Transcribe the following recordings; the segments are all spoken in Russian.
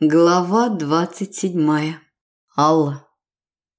Глава двадцать седьмая. Алла.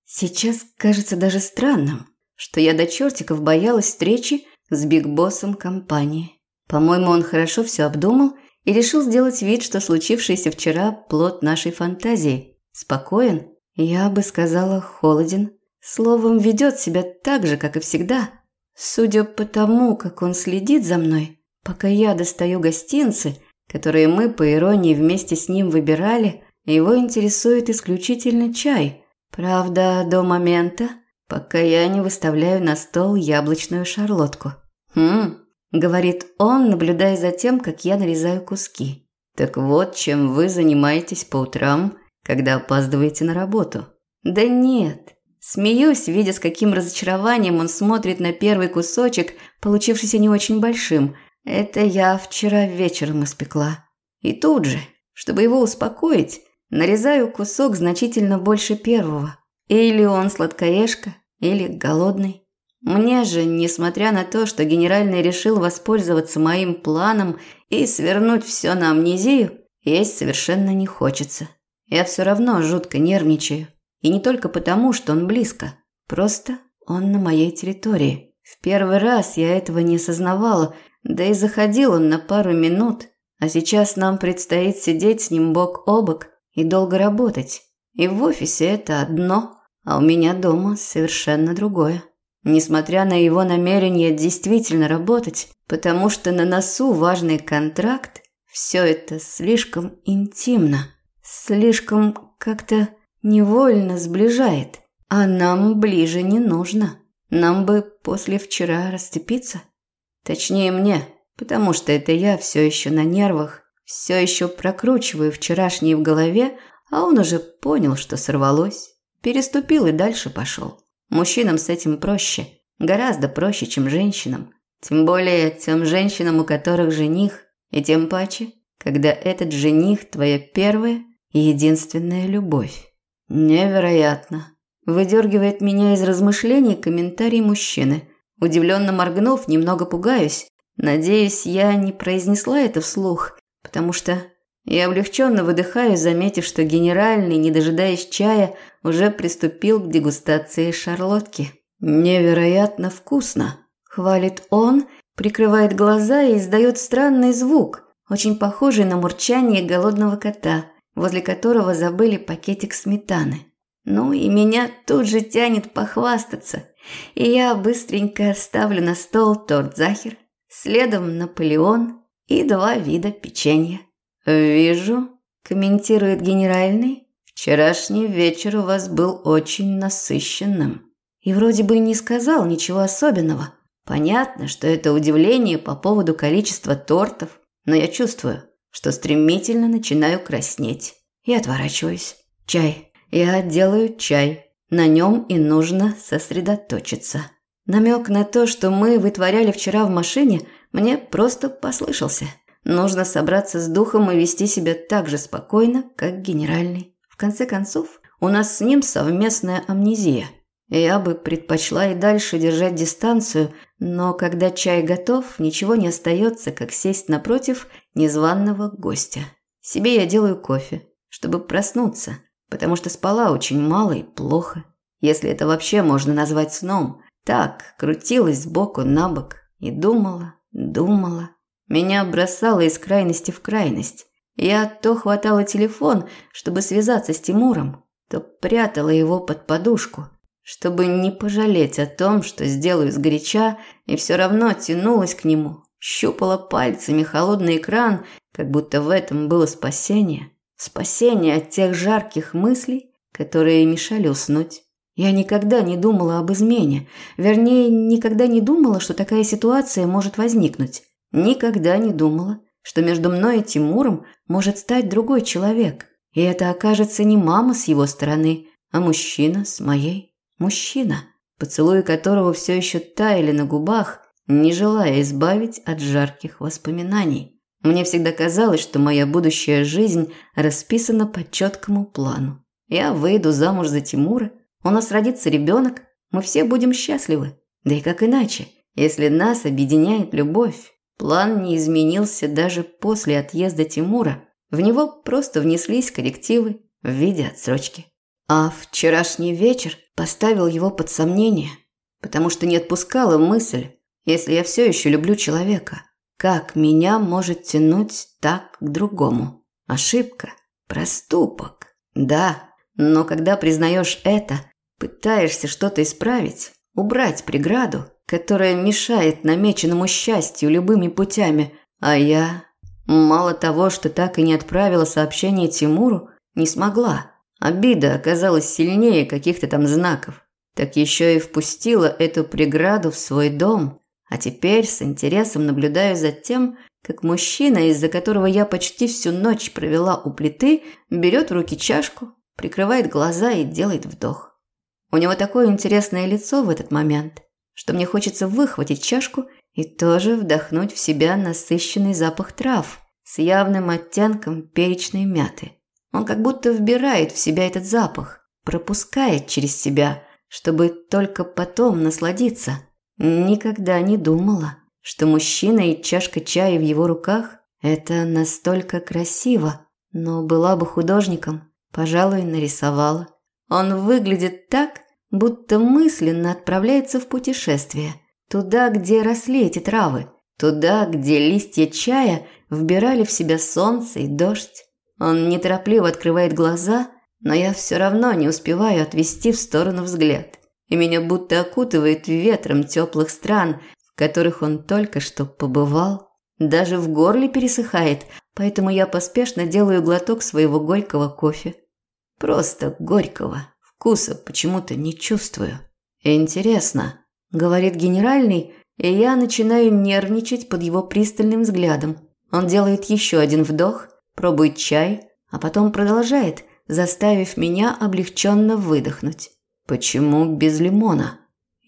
Сейчас кажется даже странным, что я до чертиков боялась встречи с бигбоссом компании. По-моему, он хорошо все обдумал и решил сделать вид, что случившееся вчера – плод нашей фантазии. Спокоен, я бы сказала, холоден. Словом, ведет себя так же, как и всегда. Судя по тому, как он следит за мной, пока я достаю гостинцы – которые мы, по иронии, вместе с ним выбирали, его интересует исключительно чай. Правда, до момента, пока я не выставляю на стол яблочную шарлотку. «Хм», – говорит он, наблюдая за тем, как я нарезаю куски. «Так вот, чем вы занимаетесь по утрам, когда опаздываете на работу?» «Да нет». Смеюсь, видя, с каким разочарованием он смотрит на первый кусочек, получившийся не очень большим – это я вчера вечером испекла. И тут же, чтобы его успокоить, нарезаю кусок значительно больше первого. Или он сладкоежка, или голодный. Мне же, несмотря на то, что генеральный решил воспользоваться моим планом и свернуть все на амнезию, есть совершенно не хочется. Я все равно жутко нервничаю. И не только потому, что он близко. Просто он на моей территории. В первый раз я этого не осознавала да и заходил он на пару минут, а сейчас нам предстоит сидеть с ним бок о бок и долго работать. И в офисе это одно, а у меня дома совершенно другое. Несмотря на его намерение действительно работать, потому что на носу важный контракт, все это слишком интимно, слишком как-то невольно сближает, а нам ближе не нужно. Нам бы после вчера расцепиться. Точнее мне, потому что это я все еще на нервах, все еще прокручиваю вчерашнее в голове, а он уже понял, что сорвалось. Переступил и дальше пошел. Мужчинам с этим проще, гораздо проще, чем женщинам. Тем более тем женщинам, у которых жених, и тем паче, когда этот жених твоя первая и единственная любовь. Невероятно. Выдергивает меня из размышлений комментарий мужчины, Удивленно моргнув, немного пугаюсь. Надеюсь, я не произнесла это вслух, потому что я облегченно выдыхаю, заметив, что генеральный, не дожидаясь чая, уже приступил к дегустации шарлотки. «Невероятно вкусно!» – хвалит он, прикрывает глаза и издает странный звук, очень похожий на мурчание голодного кота, возле которого забыли пакетик сметаны. Ну и меня тут же тянет похвастаться и я быстренько ставлю на стол торт Захер, следом Наполеон и два вида печенья. «Вижу», – комментирует генеральный, – «вчерашний вечер у вас был очень насыщенным». И вроде бы не сказал ничего особенного. Понятно, что это удивление по поводу количества тортов, но я чувствую, что стремительно начинаю краснеть и отворачиваюсь. Чай. Я делаю чай. На нем и нужно сосредоточиться. Намек на то, что мы вытворяли вчера в машине, мне просто послышался. Нужно собраться с духом и вести себя так же спокойно, как генеральный. В конце концов, у нас с ним совместная амнезия. Я бы предпочла и дальше держать дистанцию, но когда чай готов, ничего не остается, как сесть напротив незваного гостя. Себе я делаю кофе, чтобы проснуться – потому что спала очень мало и плохо, если это вообще можно назвать сном. Так, крутилась сбоку на бок и думала, думала. Меня бросало из крайности в крайность. Я то хватала телефон, чтобы связаться с Тимуром, то прятала его под подушку, чтобы не пожалеть о том, что сделаю сгоряча, и все равно тянулась к нему, щупала пальцами холодный экран, как будто в этом было спасение. Спасение от тех жарких мыслей, которые мешали уснуть. Я никогда не думала об измене. Вернее, никогда не думала, что такая ситуация может возникнуть. Никогда не думала, что между мной и Тимуром может стать другой человек. И это окажется не мама с его стороны, а мужчина с моей. Мужчина, поцелуи которого все еще таяли на губах, не желая избавить от жарких воспоминаний. Мне всегда казалось, что моя будущая жизнь расписана по четкому плану. Я выйду замуж за Тимура, у нас родится ребенок, мы все будем счастливы. Да и как иначе, если нас объединяет любовь? План не изменился даже после отъезда Тимура. В него просто внеслись коррективы в виде отсрочки. А вчерашний вечер поставил его под сомнение, потому что не отпускала мысль, если я все еще люблю человека, как меня может тянуть так к другому? Ошибка, проступок, да, но когда признаешь это, пытаешься что-то исправить, убрать преграду, которая мешает намеченному счастью любыми путями, а я, мало того, что так и не отправила сообщение Тимуру, не смогла. Обида оказалась сильнее каких-то там знаков. Так еще и впустила эту преграду в свой дом. А теперь с интересом наблюдаю за тем, как мужчина, из-за которого я почти всю ночь провела у плиты, берет в руки чашку, прикрывает глаза и делает вдох. У него такое интересное лицо в этот момент, что мне хочется выхватить чашку и тоже вдохнуть в себя насыщенный запах трав с явным оттенком перечной мяты. Он как будто вбирает в себя этот запах, пропускает через себя, чтобы только потом насладиться. Никогда не думала, что мужчина и чашка чая в его руках – это настолько красиво. Но была бы художником, пожалуй, нарисовала. Он выглядит так, будто мысленно отправляется в путешествие. Туда, где росли эти травы. Туда, где листья чая вбирали в себя солнце и дождь. Он неторопливо открывает глаза, но я все равно не успеваю отвести в сторону взгляд. И меня будто окутывает ветром теплых стран, в которых он только что побывал. Даже в горле пересыхает, поэтому я поспешно делаю глоток своего горького кофе. Просто горького. Вкуса почему-то не чувствую. Интересно, говорит генеральный, и я начинаю нервничать под его пристальным взглядом. Он делает еще один вдох – пробует чай, а потом продолжает, заставив меня облегченно выдохнуть. Почему без лимона?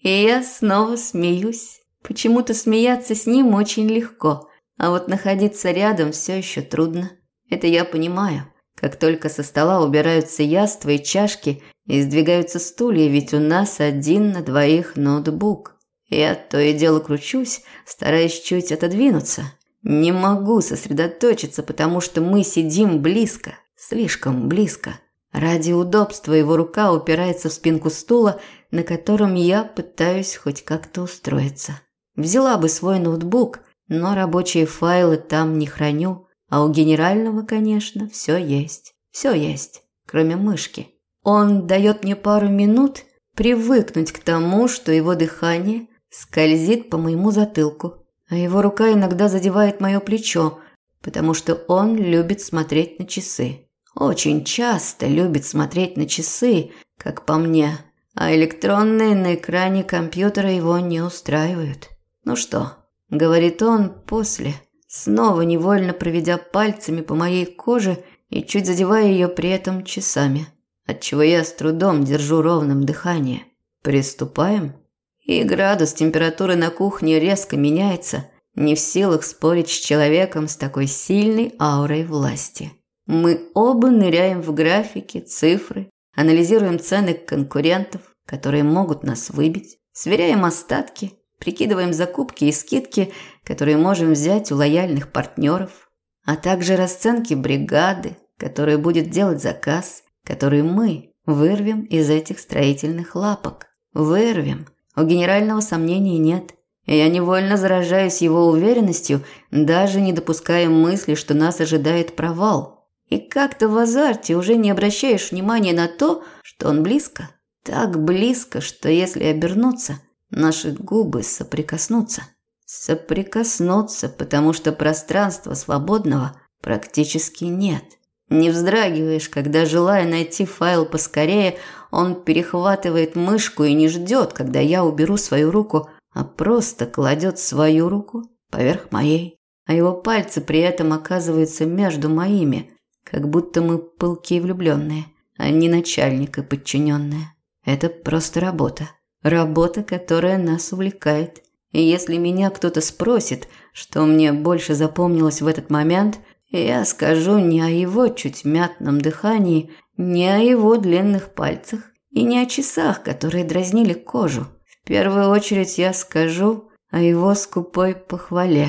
И я снова смеюсь. Почему-то смеяться с ним очень легко, а вот находиться рядом все еще трудно. Это я понимаю. Как только со стола убираются яства и чашки и сдвигаются стулья, ведь у нас один на двоих ноутбук. Я то и дело кручусь, стараясь чуть отодвинуться, не могу сосредоточиться, потому что мы сидим близко, слишком близко. Ради удобства его рука упирается в спинку стула, на котором я пытаюсь хоть как-то устроиться. Взяла бы свой ноутбук, но рабочие файлы там не храню, а у генерального, конечно, все есть. Все есть, кроме мышки. Он дает мне пару минут привыкнуть к тому, что его дыхание скользит по моему затылку а его рука иногда задевает мое плечо, потому что он любит смотреть на часы. Очень часто любит смотреть на часы, как по мне, а электронные на экране компьютера его не устраивают. «Ну что?» – говорит он после, снова невольно проведя пальцами по моей коже и чуть задевая ее при этом часами, отчего я с трудом держу ровным дыхание. «Приступаем?» И градус температуры на кухне резко меняется, не в силах спорить с человеком с такой сильной аурой власти. Мы оба ныряем в графики, цифры, анализируем цены конкурентов, которые могут нас выбить, сверяем остатки, прикидываем закупки и скидки, которые можем взять у лояльных партнеров, а также расценки бригады, которая будет делать заказ, который мы вырвем из этих строительных лапок. Вырвем, у генерального сомнений нет. Я невольно заражаюсь его уверенностью, даже не допуская мысли, что нас ожидает провал. И как-то в азарте уже не обращаешь внимания на то, что он близко. Так близко, что если обернуться, наши губы соприкоснутся. Соприкоснуться, потому что пространства свободного практически нет. Не вздрагиваешь, когда, желая найти файл поскорее, он перехватывает мышку и не ждет, когда я уберу свою руку, а просто кладет свою руку поверх моей, а его пальцы при этом оказываются между моими, как будто мы пылкие влюбленные, а не начальник и подчиненные. Это просто работа. Работа, которая нас увлекает. И если меня кто-то спросит, что мне больше запомнилось в этот момент – я скажу не о его чуть мятном дыхании, не о его длинных пальцах и не о часах, которые дразнили кожу. В первую очередь я скажу о его скупой похвале.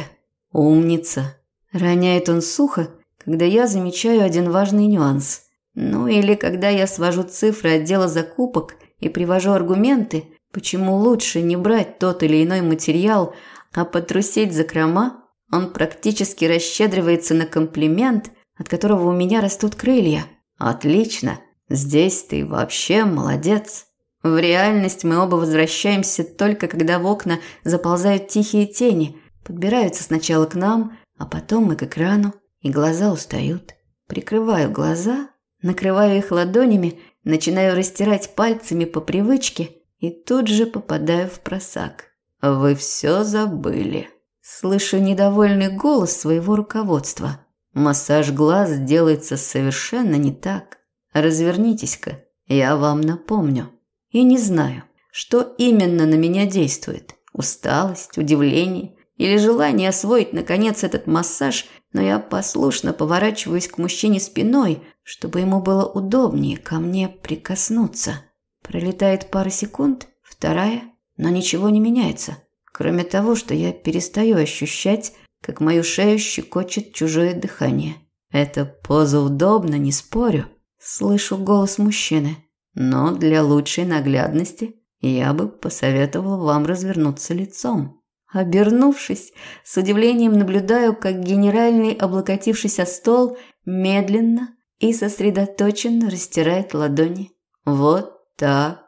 «Умница!» Роняет он сухо, когда я замечаю один важный нюанс. Ну или когда я свожу цифры отдела закупок и привожу аргументы, почему лучше не брать тот или иной материал, а потрусить закрома, он практически расщедривается на комплимент, от которого у меня растут крылья. Отлично, здесь ты вообще молодец. В реальность мы оба возвращаемся только когда в окна заползают тихие тени, подбираются сначала к нам, а потом и к экрану, и глаза устают. Прикрываю глаза, накрываю их ладонями, начинаю растирать пальцами по привычке и тут же попадаю в просак. «Вы все забыли». Слышу недовольный голос своего руководства. Массаж глаз делается совершенно не так. Развернитесь-ка, я вам напомню. И не знаю, что именно на меня действует. Усталость, удивление или желание освоить наконец этот массаж, но я послушно поворачиваюсь к мужчине спиной, чтобы ему было удобнее ко мне прикоснуться. Пролетает пара секунд, вторая, но ничего не меняется, кроме того, что я перестаю ощущать, как мою шею щекочет чужое дыхание. Эта поза удобна, не спорю. Слышу голос мужчины. Но для лучшей наглядности я бы посоветовал вам развернуться лицом. Обернувшись, с удивлением наблюдаю, как генеральный, облокотившись о стол, медленно и сосредоточенно растирает ладони. Вот так.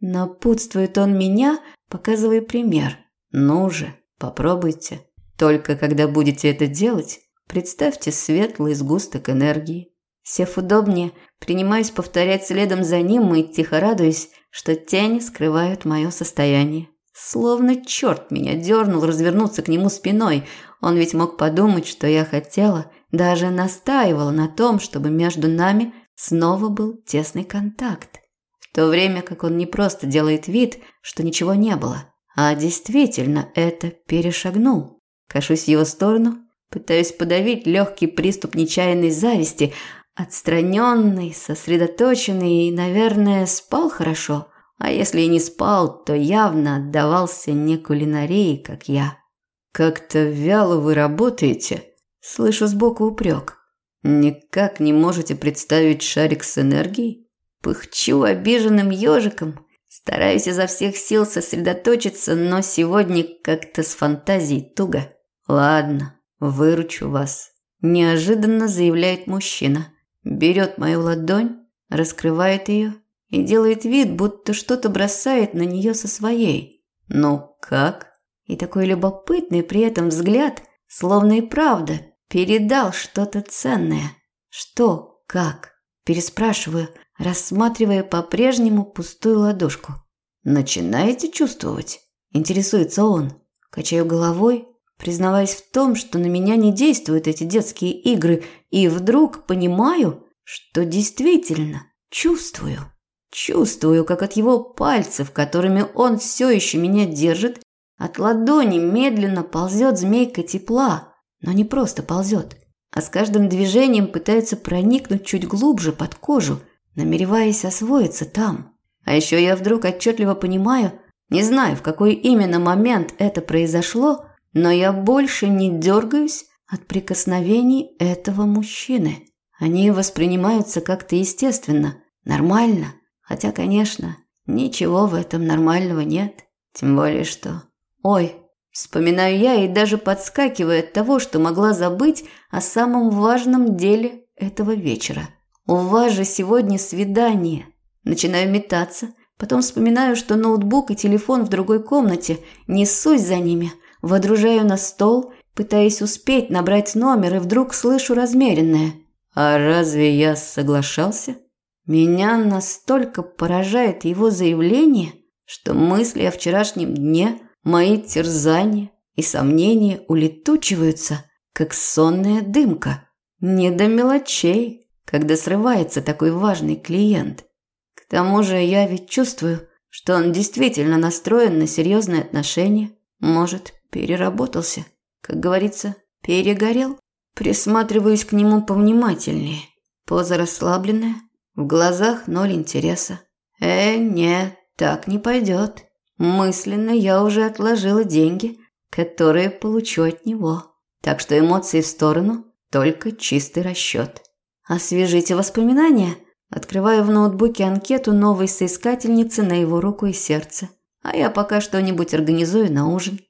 Напутствует он меня, показывая пример. Ну же, попробуйте. Только когда будете это делать, представьте светлый сгусток энергии. Сев удобнее, принимаюсь повторять следом за ним и тихо радуюсь, что тени скрывают мое состояние. Словно черт меня дернул развернуться к нему спиной. Он ведь мог подумать, что я хотела, даже настаивала на том, чтобы между нами снова был тесный контакт. В то время как он не просто делает вид, что ничего не было, а действительно это перешагнул. Кашусь в его сторону, пытаюсь подавить легкий приступ нечаянной зависти – Отстраненный, сосредоточенный и, наверное, спал хорошо. А если и не спал, то явно отдавался не кулинарии, как я. «Как-то вяло вы работаете», – слышу сбоку упрек. «Никак не можете представить шарик с энергией?» Пыхчу обиженным ежиком, стараюсь изо всех сил сосредоточиться, но сегодня как-то с фантазией туго. «Ладно, выручу вас», – неожиданно заявляет мужчина берет мою ладонь, раскрывает ее и делает вид, будто что-то бросает на нее со своей. «Ну как?» И такой любопытный при этом взгляд, словно и правда, передал что-то ценное. «Что? Как?» Переспрашиваю, рассматривая по-прежнему пустую ладошку. «Начинаете чувствовать?» Интересуется он. Качаю головой, признаваясь в том, что на меня не действуют эти детские игры, и вдруг понимаю, что действительно чувствую. Чувствую, как от его пальцев, которыми он все еще меня держит, от ладони медленно ползет змейка тепла, но не просто ползет, а с каждым движением пытается проникнуть чуть глубже под кожу, намереваясь освоиться там. А еще я вдруг отчетливо понимаю, не знаю, в какой именно момент это произошло, но я больше не дергаюсь от прикосновений этого мужчины. Они воспринимаются как-то естественно, нормально. Хотя, конечно, ничего в этом нормального нет. Тем более что... Ой, вспоминаю я и даже подскакиваю от того, что могла забыть о самом важном деле этого вечера. У вас же сегодня свидание. Начинаю метаться, потом вспоминаю, что ноутбук и телефон в другой комнате, несусь за ними, Водружаю на стол, пытаясь успеть набрать номер, и вдруг слышу размеренное. «А разве я соглашался?» Меня настолько поражает его заявление, что мысли о вчерашнем дне, мои терзания и сомнения улетучиваются, как сонная дымка. Не до мелочей, когда срывается такой важный клиент. К тому же я ведь чувствую, что он действительно настроен на серьезные отношения, может, Переработался. Как говорится, перегорел. Присматриваюсь к нему повнимательнее. Поза расслабленная, в глазах ноль интереса. Э, нет, так не пойдет. Мысленно я уже отложила деньги, которые получу от него. Так что эмоции в сторону, только чистый расчет. Освежите воспоминания. Открываю в ноутбуке анкету новой соискательницы на его руку и сердце. А я пока что-нибудь организую на ужин.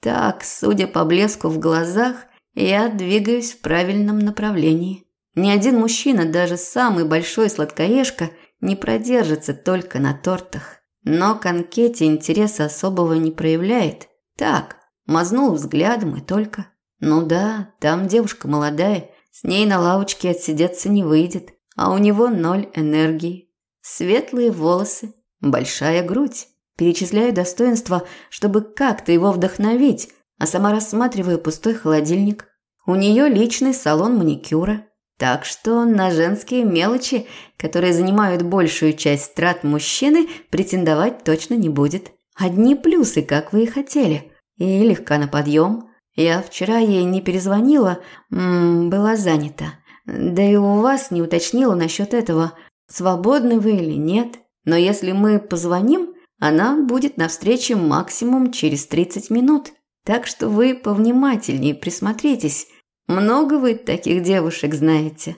Так, судя по блеску в глазах, я двигаюсь в правильном направлении. Ни один мужчина, даже самый большой сладкоежка, не продержится только на тортах. Но к анкете интереса особого не проявляет. Так, мазнул взглядом и только. Ну да, там девушка молодая, с ней на лавочке отсидеться не выйдет, а у него ноль энергии. Светлые волосы, большая грудь. Перечисляю достоинства, чтобы как-то его вдохновить, а сама рассматриваю пустой холодильник. У нее личный салон маникюра. Так что на женские мелочи, которые занимают большую часть трат мужчины, претендовать точно не будет. Одни плюсы, как вы и хотели. И легка на подъем. Я вчера ей не перезвонила, м -м, была занята. Да и у вас не уточнила насчет этого, свободны вы или нет. Но если мы позвоним, она будет на встрече максимум через 30 минут. Так что вы повнимательнее присмотритесь – много вы таких девушек знаете?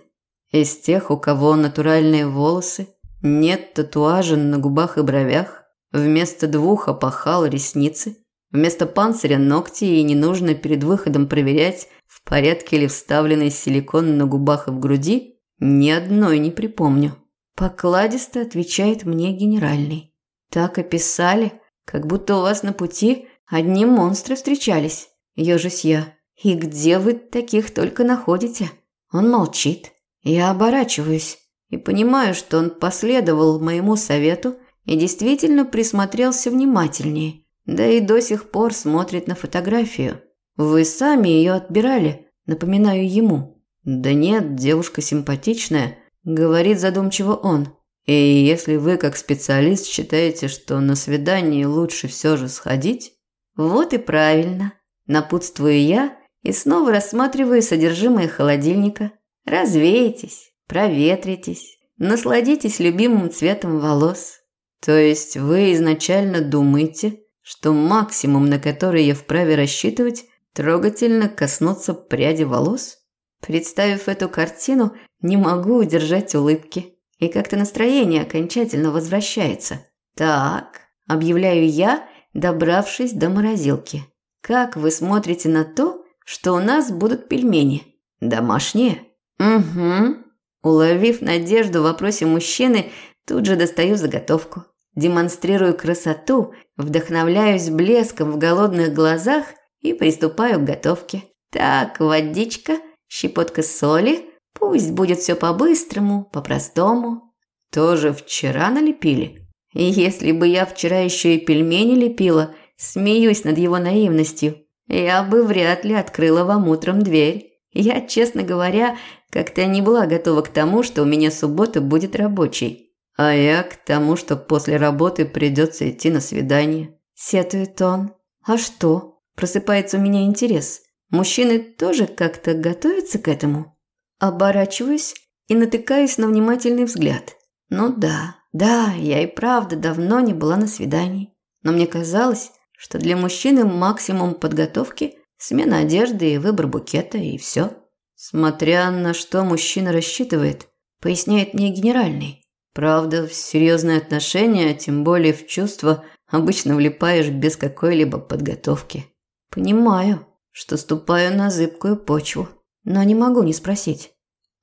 Из тех, у кого натуральные волосы, нет татуажа на губах и бровях, вместо двух опахал ресницы, вместо панциря ногти и не нужно перед выходом проверять, в порядке ли вставленный силикон на губах и в груди, ни одной не припомню. Покладисто отвечает мне генеральный. Так описали, как будто у вас на пути одни монстры встречались. Ёжусь я. «И где вы таких только находите?» Он молчит. Я оборачиваюсь и понимаю, что он последовал моему совету и действительно присмотрелся внимательнее, да и до сих пор смотрит на фотографию. «Вы сами ее отбирали?» Напоминаю ему. «Да нет, девушка симпатичная», – говорит задумчиво он. «И если вы как специалист считаете, что на свидание лучше все же сходить?» «Вот и правильно», – напутствую я и снова рассматриваю содержимое холодильника. Развеетесь, проветритесь, насладитесь любимым цветом волос. То есть вы изначально думаете, что максимум, на который я вправе рассчитывать, трогательно коснуться пряди волос? Представив эту картину, не могу удержать улыбки. И как-то настроение окончательно возвращается. Так, объявляю я, добравшись до морозилки. Как вы смотрите на то, что у нас будут пельмени. Домашние? Угу. Уловив надежду в вопросе мужчины, тут же достаю заготовку. Демонстрирую красоту, вдохновляюсь блеском в голодных глазах и приступаю к готовке. Так, водичка, щепотка соли, пусть будет все по-быстрому, по-простому. Тоже вчера налепили. И если бы я вчера еще и пельмени лепила, смеюсь над его наивностью я бы вряд ли открыла вам утром дверь. Я, честно говоря, как-то не была готова к тому, что у меня суббота будет рабочей. А я к тому, что после работы придется идти на свидание. Сетует он. А что? Просыпается у меня интерес. Мужчины тоже как-то готовятся к этому? Оборачиваюсь и натыкаюсь на внимательный взгляд. Ну да, да, я и правда давно не была на свидании. Но мне казалось, что для мужчины максимум подготовки – смена одежды и выбор букета, и все. Смотря на что мужчина рассчитывает, поясняет мне генеральный. Правда, в серьезные отношения, тем более в чувства, обычно влипаешь без какой-либо подготовки. Понимаю, что ступаю на зыбкую почву, но не могу не спросить.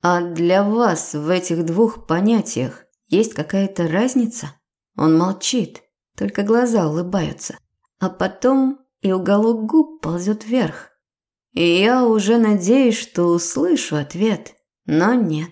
А для вас в этих двух понятиях есть какая-то разница? Он молчит, только глаза улыбаются а потом и уголок губ ползет вверх. И я уже надеюсь, что услышу ответ, но нет.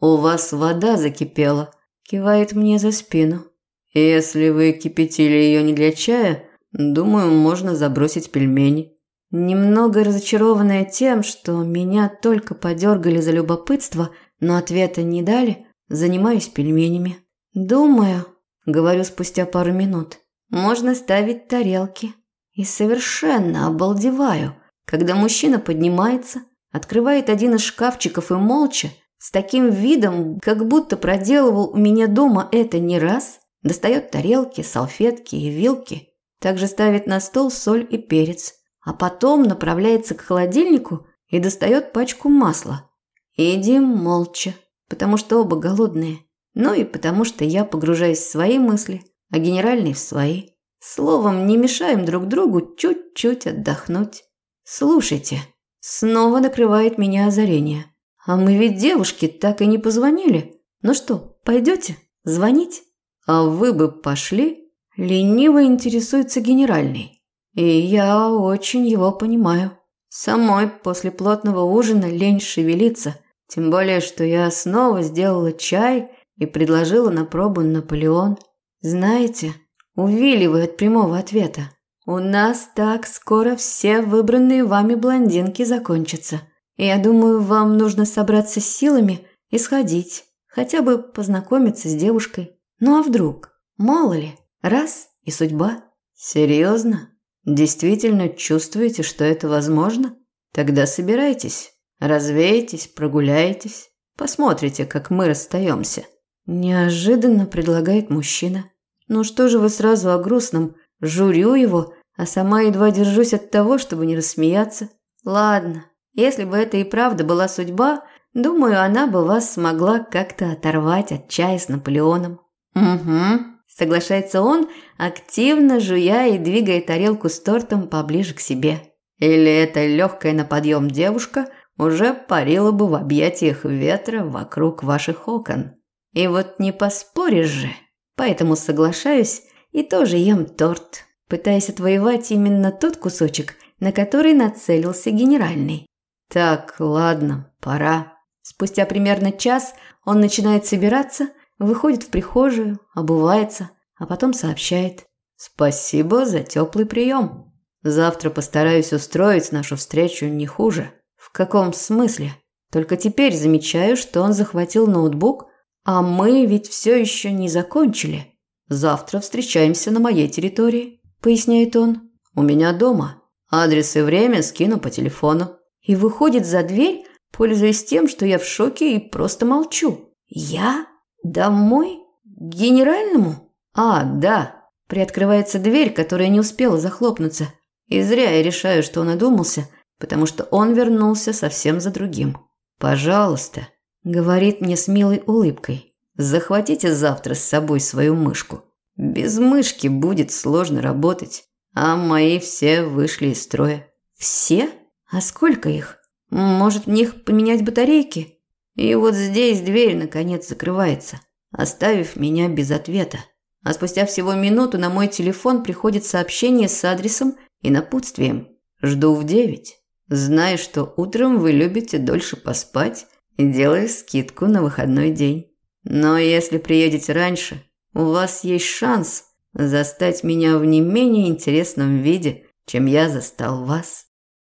«У вас вода закипела», – кивает мне за спину. «Если вы кипятили ее не для чая, думаю, можно забросить пельмени». Немного разочарованная тем, что меня только подергали за любопытство, но ответа не дали, занимаюсь пельменями. «Думаю», – говорю спустя пару минут, можно ставить тарелки. И совершенно обалдеваю, когда мужчина поднимается, открывает один из шкафчиков и молча, с таким видом, как будто проделывал у меня дома это не раз, достает тарелки, салфетки и вилки, также ставит на стол соль и перец, а потом направляется к холодильнику и достает пачку масла. Едим молча, потому что оба голодные. Ну и потому что я погружаюсь в свои мысли, а генеральный в свои. Словом, не мешаем друг другу чуть-чуть отдохнуть. Слушайте, снова накрывает меня озарение. А мы ведь девушки так и не позвонили. Ну что, пойдете? Звонить? А вы бы пошли? Лениво интересуется генеральный. И я очень его понимаю. Самой после плотного ужина лень шевелиться, тем более, что я снова сделала чай и предложила на пробу Наполеон. Знаете, увиливаю от прямого ответа. У нас так скоро все выбранные вами блондинки закончатся. Я думаю, вам нужно собраться с силами и сходить, хотя бы познакомиться с девушкой. Ну а вдруг? Мало ли, раз и судьба. Серьезно? Действительно чувствуете, что это возможно? Тогда собирайтесь, развейтесь, прогуляйтесь, посмотрите, как мы расстаемся. Неожиданно предлагает мужчина. Ну что же вы сразу о грустном? Журю его, а сама едва держусь от того, чтобы не рассмеяться. Ладно, если бы это и правда была судьба, думаю, она бы вас смогла как-то оторвать от чая с Наполеоном. Угу, Соглашается он, активно жуя и двигая тарелку с тортом поближе к себе. Или эта легкая на подъем девушка уже парила бы в объятиях ветра вокруг ваших окон. И вот не поспоришь же. Поэтому соглашаюсь и тоже ем торт, пытаясь отвоевать именно тот кусочек, на который нацелился генеральный. Так, ладно, пора. Спустя примерно час он начинает собираться – Выходит в прихожую, обувается, а потом сообщает. «Спасибо за теплый прием. Завтра постараюсь устроить нашу встречу не хуже». «В каком смысле?» Только теперь замечаю, что он захватил ноутбук, а мы ведь все еще не закончили. «Завтра встречаемся на моей территории», – поясняет он. «У меня дома. Адрес и время скину по телефону». И выходит за дверь, пользуясь тем, что я в шоке и просто молчу. «Я?» «Домой? К генеральному?» «А, да». Приоткрывается дверь, которая не успела захлопнуться. И зря я решаю, что он одумался, потому что он вернулся совсем за другим. «Пожалуйста», – говорит мне с милой улыбкой, – «захватите завтра с собой свою мышку. Без мышки будет сложно работать, а мои все вышли из строя». «Все? А сколько их? Может, в них поменять батарейки?» И вот здесь дверь наконец закрывается, оставив меня без ответа. А спустя всего минуту на мой телефон приходит сообщение с адресом и напутствием. Жду в девять. Знаю, что утром вы любите дольше поспать и делаю скидку на выходной день. Но если приедете раньше, у вас есть шанс застать меня в не менее интересном виде, чем я застал вас.